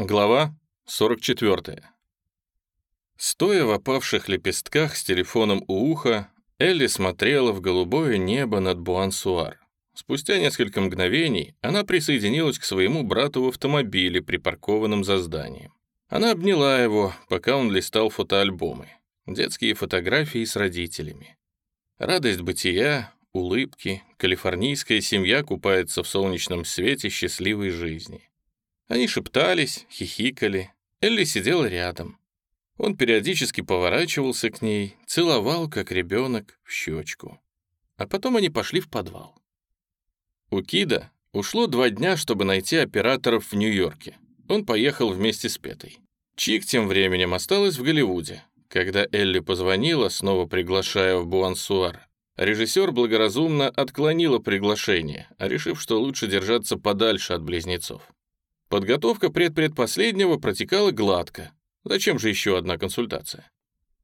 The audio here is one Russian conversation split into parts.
Глава 44. Стоя в опавших лепестках с телефоном у уха, Элли смотрела в голубое небо над Буансуар. Спустя несколько мгновений она присоединилась к своему брату в автомобиле, припаркованном за зданием. Она обняла его, пока он листал фотоальбомы. Детские фотографии с родителями. Радость бытия, улыбки, калифорнийская семья купается в солнечном свете счастливой жизни. Они шептались, хихикали. Элли сидела рядом. Он периодически поворачивался к ней, целовал, как ребенок, в щечку. А потом они пошли в подвал. У Кида ушло два дня, чтобы найти операторов в Нью-Йорке. Он поехал вместе с Петой. Чик тем временем осталась в Голливуде. Когда Элли позвонила, снова приглашая в Буансуар, режиссер благоразумно отклонила приглашение, решив, что лучше держаться подальше от близнецов. Подготовка предпредпоследнего протекала гладко. Зачем же еще одна консультация?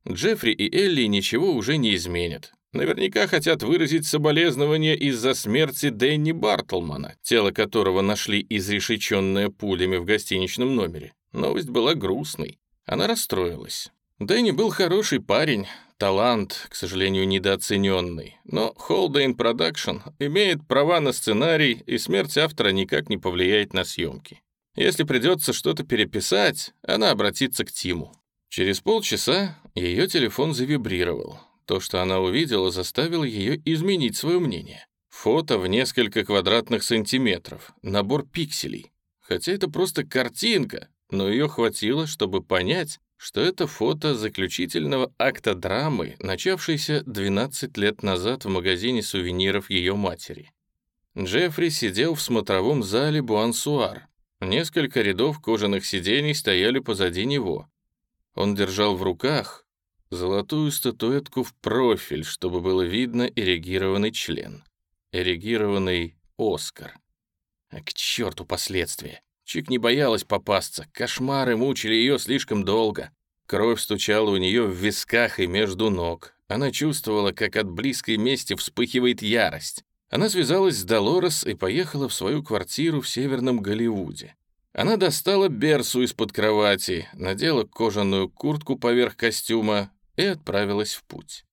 Джеффри и Элли ничего уже не изменят. Наверняка хотят выразить соболезнования из-за смерти Дэнни Бартлмана, тело которого нашли изрешеченное пулями в гостиничном номере. Новость была грустной. Она расстроилась. Дэнни был хороший парень, талант, к сожалению, недооцененный. Но Холдейн Продакшн имеет права на сценарий, и смерть автора никак не повлияет на съемки. Если придется что-то переписать, она обратится к Тиму. Через полчаса ее телефон завибрировал. То, что она увидела, заставило ее изменить свое мнение. Фото в несколько квадратных сантиметров, набор пикселей. Хотя это просто картинка, но ее хватило, чтобы понять, что это фото заключительного акта драмы, начавшейся 12 лет назад в магазине сувениров ее матери. Джеффри сидел в смотровом зале Буансуар, Несколько рядов кожаных сидений стояли позади него. Он держал в руках золотую статуэтку в профиль, чтобы было видно эрегированный член. Эрегированный Оскар. А к черту последствия. Чик не боялась попасться, кошмары мучили ее слишком долго. Кровь стучала у нее в висках и между ног. Она чувствовала, как от близкой мести вспыхивает ярость. Она связалась с Долорес и поехала в свою квартиру в Северном Голливуде. Она достала берсу из-под кровати, надела кожаную куртку поверх костюма и отправилась в путь.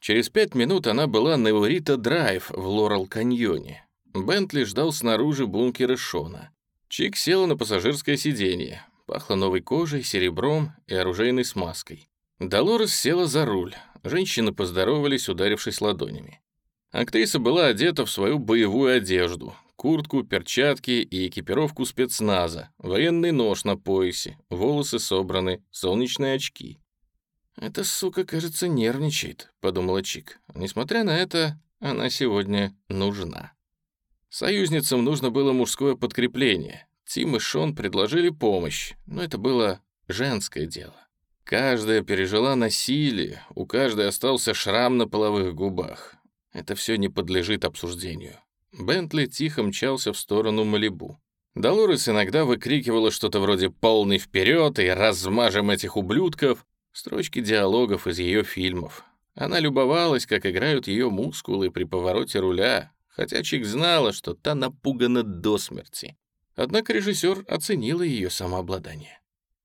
Через пять минут она была на Урита-драйв в Лорел-каньоне. Бентли ждал снаружи бункера Шона. Чик села на пассажирское сиденье. Пахло новой кожей, серебром и оружейной смазкой. Долорес села за руль. Женщины поздоровались, ударившись ладонями. Актриса была одета в свою боевую одежду, куртку, перчатки и экипировку спецназа, военный нож на поясе, волосы собраны, солнечные очки. «Эта сука, кажется, нервничает», — подумала Чик. Несмотря на это, она сегодня нужна. Союзницам нужно было мужское подкрепление. Тим и Шон предложили помощь, но это было женское дело. Каждая пережила насилие, у каждой остался шрам на половых губах. Это все не подлежит обсуждению. Бентли тихо мчался в сторону Малибу. Долорес иногда выкрикивала что-то вроде «полный вперед» и «размажем этих ублюдков», строчки диалогов из ее фильмов. Она любовалась, как играют ее мускулы при повороте руля, хотя Чик знала, что та напугана до смерти. Однако режиссер оценила ее самообладание.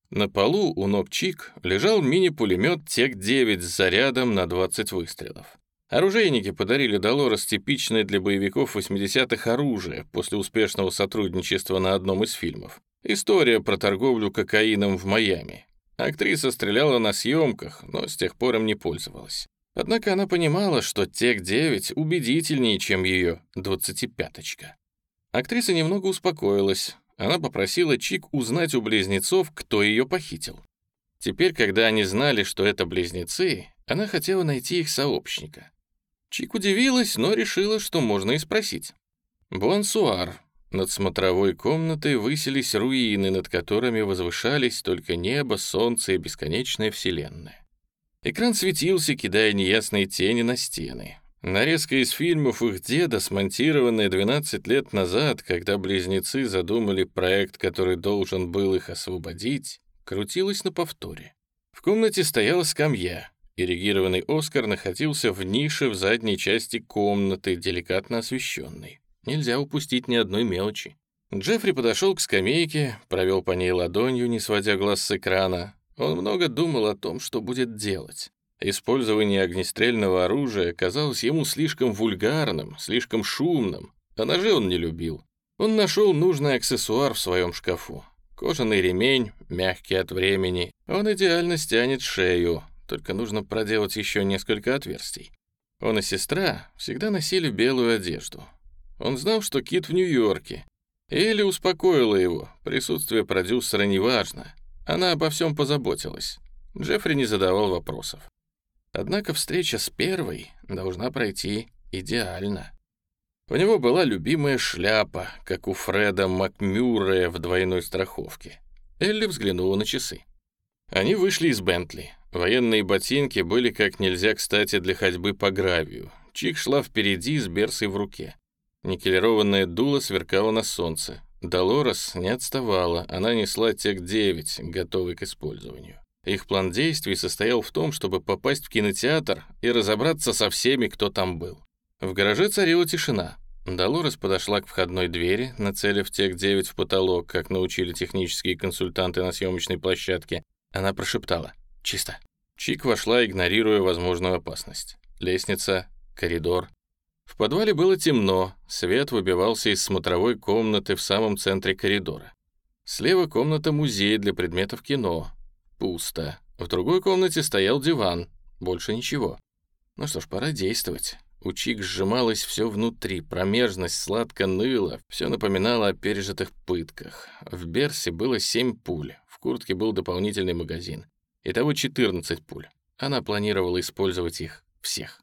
На полу у ног Чик лежал мини-пулемет TEC-9 с зарядом на 20 выстрелов. Оружейники подарили Долорес типичное для боевиков 80-х оружие после успешного сотрудничества на одном из фильмов. История про торговлю кокаином в Майами. Актриса стреляла на съемках, но с тех пор им не пользовалась. Однако она понимала, что TEC-9 убедительнее, чем ее 25-очка. Актриса немного успокоилась. Она попросила Чик узнать у близнецов, кто ее похитил. Теперь, когда они знали, что это близнецы, она хотела найти их сообщника. Чик удивилась, но решила, что можно и спросить. Буансуар. Над смотровой комнатой высились руины, над которыми возвышались только небо, солнце и бесконечная вселенная. Экран светился, кидая неясные тени на стены. Нарезка из фильмов их деда, смонтированная 12 лет назад, когда близнецы задумали проект, который должен был их освободить, крутилась на повторе. В комнате стояла скамья. Ирригированный Оскар находился в нише в задней части комнаты, деликатно освещенной. Нельзя упустить ни одной мелочи. Джеффри подошел к скамейке, провел по ней ладонью, не сводя глаз с экрана. Он много думал о том, что будет делать. Использование огнестрельного оружия казалось ему слишком вульгарным, слишком шумным, а ножи он не любил. Он нашел нужный аксессуар в своем шкафу. Кожаный ремень, мягкий от времени. Он идеально стянет шею, только нужно проделать еще несколько отверстий. Он и сестра всегда носили белую одежду. Он знал, что Кит в Нью-Йорке. Элли успокоила его, присутствие продюсера неважно. Она обо всем позаботилась. Джеффри не задавал вопросов. Однако встреча с первой должна пройти идеально. У него была любимая шляпа, как у Фреда Макмюррея в двойной страховке. Элли взглянула на часы. Они вышли из Бентли. Военные ботинки были как нельзя кстати для ходьбы по гравию. Чик шла впереди с берсой в руке. Никелированное дуло сверкало на солнце. Долорес не отставала, она несла Тек-9, готовый к использованию. Их план действий состоял в том, чтобы попасть в кинотеатр и разобраться со всеми, кто там был. В гараже царила тишина. Долорес подошла к входной двери, нацелив Тек-9 в потолок, как научили технические консультанты на съемочной площадке. Она прошептала «Чисто». Чик вошла, игнорируя возможную опасность. Лестница, коридор. В подвале было темно, свет выбивался из смотровой комнаты в самом центре коридора. Слева комната музей для предметов кино, Пусто. В другой комнате стоял диван. Больше ничего. Ну что ж, пора действовать. У Чик сжималось все внутри, промежность сладко ныла, все напоминало о пережитых пытках. В Берсе было семь пуль, в куртке был дополнительный магазин. Итого 14 пуль. Она планировала использовать их всех.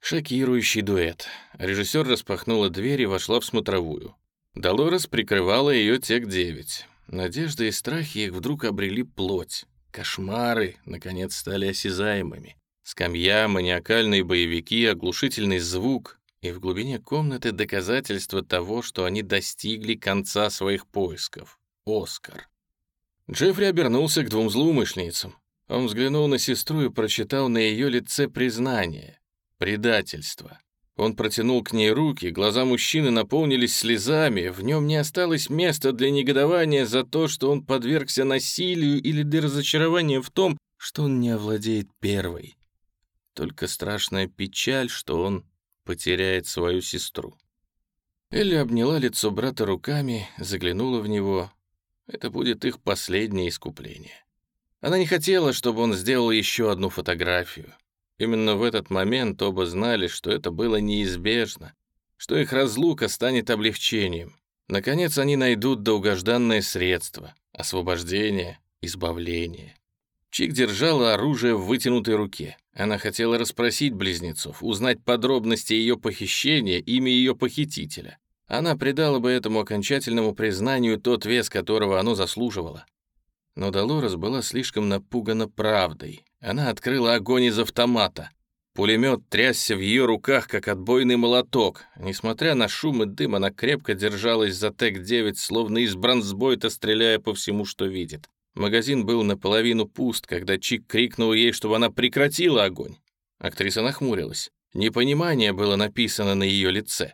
Шокирующий дуэт. Режиссер распахнула дверь и вошла в смотровую. Долорес прикрывала ее Тек-9. Надежда и страхи их вдруг обрели плоть. Кошмары, наконец, стали осязаемыми. Скамья, маниакальные боевики, оглушительный звук и в глубине комнаты доказательство того, что они достигли конца своих поисков. Оскар. Джеффри обернулся к двум злоумышленницам. Он взглянул на сестру и прочитал на ее лице признание, предательство. Он протянул к ней руки, глаза мужчины наполнились слезами, в нем не осталось места для негодования за то, что он подвергся насилию или для разочарования в том, что он не овладеет первой. Только страшная печаль, что он потеряет свою сестру. Элли обняла лицо брата руками, заглянула в него. Это будет их последнее искупление. Она не хотела, чтобы он сделал еще одну фотографию. Именно в этот момент оба знали, что это было неизбежно, что их разлука станет облегчением. Наконец они найдут долгожданное средство — освобождение, избавление. Чик держала оружие в вытянутой руке. Она хотела расспросить близнецов, узнать подробности ее похищения, имя ее похитителя. Она придала бы этому окончательному признанию тот вес, которого оно заслуживало. Но Долорес была слишком напугана правдой, она открыла огонь из автомата. Пулемет трясся в ее руках, как отбойный молоток. Несмотря на шум и дым, она крепко держалась за ТЭК-9, словно из бронзбойта, стреляя по всему, что видит. Магазин был наполовину пуст, когда Чик крикнул ей, чтобы она прекратила огонь. Актриса нахмурилась. Непонимание было написано на ее лице.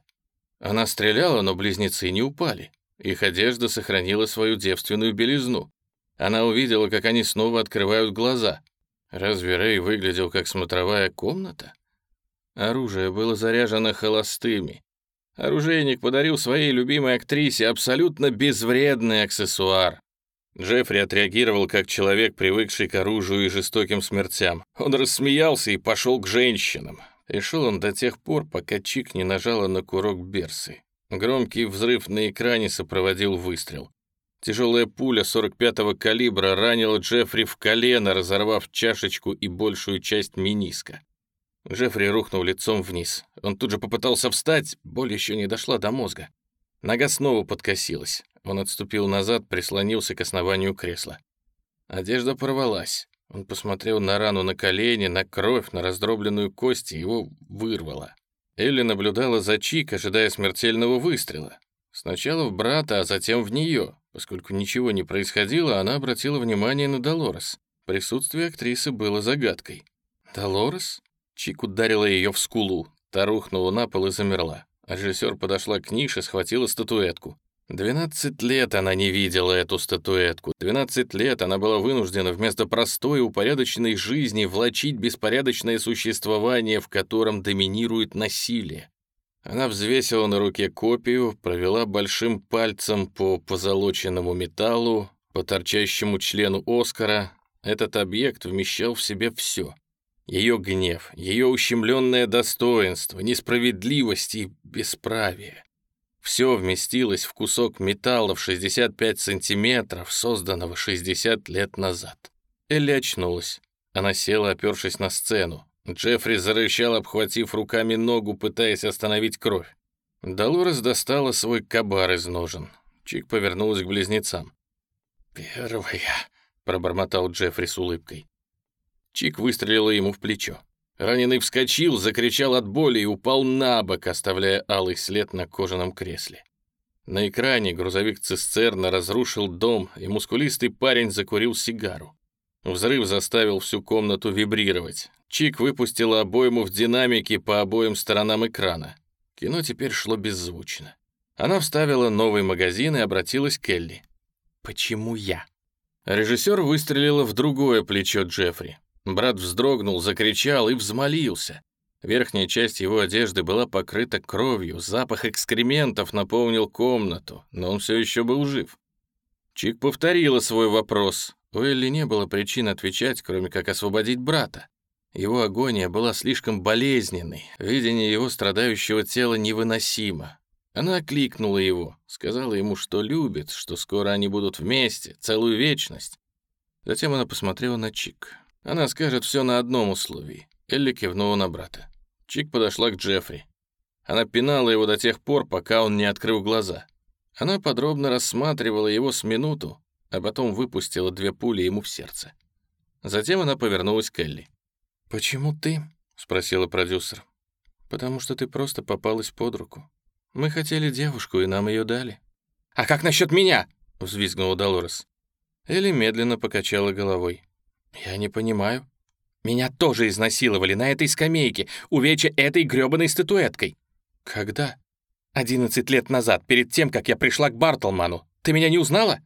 Она стреляла, но близнецы не упали. Их одежда сохранила свою девственную белизну. Она увидела, как они снова открывают глаза — Разве Рэй выглядел как смотровая комната? Оружие было заряжено холостыми. Оружейник подарил своей любимой актрисе абсолютно безвредный аксессуар. Джеффри отреагировал как человек, привыкший к оружию и жестоким смертям. Он рассмеялся и пошел к женщинам. Решил он до тех пор, пока Чик не нажала на курок Берсы. Громкий взрыв на экране сопроводил выстрел. Тяжелая пуля 45-го калибра ранила Джеффри в колено, разорвав чашечку и большую часть миниска. Джеффри рухнул лицом вниз. Он тут же попытался встать, боль еще не дошла до мозга. Нога снова подкосилась. Он отступил назад, прислонился к основанию кресла. Одежда порвалась. Он посмотрел на рану на колени, на кровь, на раздробленную кость, и его вырвало. Элли наблюдала за Чик, ожидая смертельного выстрела. Сначала в брата, а затем в нее. Поскольку ничего не происходило, она обратила внимание на Долорес. Присутствие актрисы было загадкой. «Долорес?» Чик ударила ее в скулу. Та рухнула на пол и замерла. Режиссер подошла к нише, схватила статуэтку. 12 лет она не видела эту статуэтку. 12 лет она была вынуждена вместо простой упорядоченной жизни влачить беспорядочное существование, в котором доминирует насилие. Она взвесила на руке копию, провела большим пальцем по позолоченному металлу, по торчащему члену Оскара. Этот объект вмещал в себе все. Ее гнев, ее ущемленное достоинство, несправедливость и бесправие. Все вместилось в кусок металла в 65 сантиметров, созданного 60 лет назад. Элли очнулась. Она села, опершись на сцену. Джеффри зарычал, обхватив руками ногу, пытаясь остановить кровь. Долорес достала свой кабар из ножен. Чик повернулась к близнецам. «Первая», — пробормотал Джеффри с улыбкой. Чик выстрелила ему в плечо. Раненый вскочил, закричал от боли и упал на бок, оставляя алый след на кожаном кресле. На экране грузовик цистерна разрушил дом, и мускулистый парень закурил сигару. Взрыв заставил всю комнату вибрировать. Чик выпустила обойму в динамике по обоим сторонам экрана. Кино теперь шло беззвучно. Она вставила новый магазин и обратилась к Элли. «Почему я?» Режиссер выстрелила в другое плечо Джеффри. Брат вздрогнул, закричал и взмолился. Верхняя часть его одежды была покрыта кровью, запах экскрементов наполнил комнату, но он все еще был жив. Чик повторила свой вопрос. У Элли не было причин отвечать, кроме как освободить брата. Его агония была слишком болезненной, видение его страдающего тела невыносимо. Она окликнула его, сказала ему, что любит, что скоро они будут вместе, целую вечность. Затем она посмотрела на Чик. Она скажет все на одном условии. Элли кивнула на брата. Чик подошла к Джеффри. Она пинала его до тех пор, пока он не открыл глаза. Она подробно рассматривала его с минуту, а потом выпустила две пули ему в сердце. Затем она повернулась к Элли. «Почему ты?» — спросила продюсер. «Потому что ты просто попалась под руку. Мы хотели девушку, и нам ее дали». «А как насчет меня?» — взвизгнула Долорес. Элли медленно покачала головой. «Я не понимаю». «Меня тоже изнасиловали на этой скамейке, увеча этой грёбаной статуэткой». «Когда?» «Одиннадцать лет назад, перед тем, как я пришла к Бартлману. Ты меня не узнала?»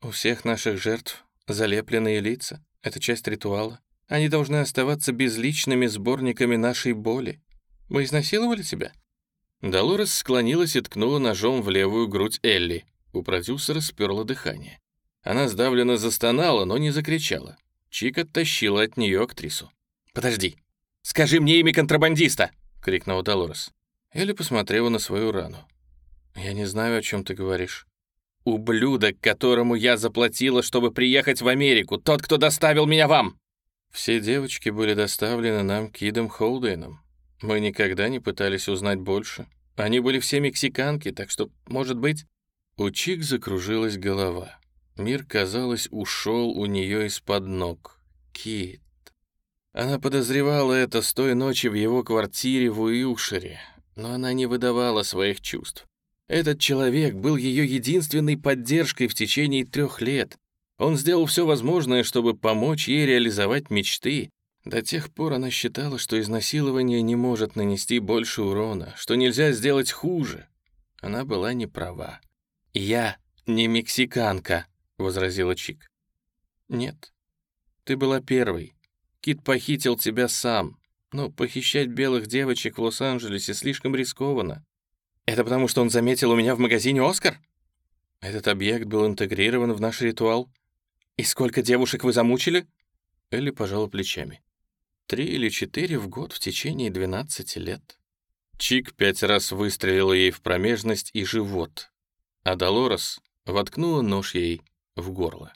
«У всех наших жертв залепленные лица. Это часть ритуала. Они должны оставаться безличными сборниками нашей боли. Мы изнасиловали тебя?» Долорес склонилась и ткнула ножом в левую грудь Элли. У продюсера сперло дыхание. Она сдавленно застонала, но не закричала. Чик оттащила от нее актрису. «Подожди! Скажи мне имя контрабандиста!» — крикнула Долорес. Элли посмотрела на свою рану. «Я не знаю, о чем ты говоришь». «Ублюдок, которому я заплатила, чтобы приехать в Америку, тот, кто доставил меня вам!» Все девочки были доставлены нам Кидом Холдейном. Мы никогда не пытались узнать больше. Они были все мексиканки, так что, может быть...» У Чик закружилась голова. Мир, казалось, ушел у нее из-под ног. Кит. Она подозревала это с той ночи в его квартире в Уилшире, но она не выдавала своих чувств. Этот человек был ее единственной поддержкой в течение трех лет. Он сделал все возможное, чтобы помочь ей реализовать мечты. До тех пор она считала, что изнасилование не может нанести больше урона, что нельзя сделать хуже. Она была не права. «Я не мексиканка», возразила Чик. «Нет, ты была первой. Кит похитил тебя сам. Но похищать белых девочек в Лос-Анджелесе слишком рискованно. Это потому, что он заметил у меня в магазине «Оскар»?» Этот объект был интегрирован в наш ритуал. «И сколько девушек вы замучили?» Элли пожала плечами. «Три или четыре в год в течение двенадцати лет». Чик пять раз выстрелила ей в промежность и живот, а Долорес воткнула нож ей в горло.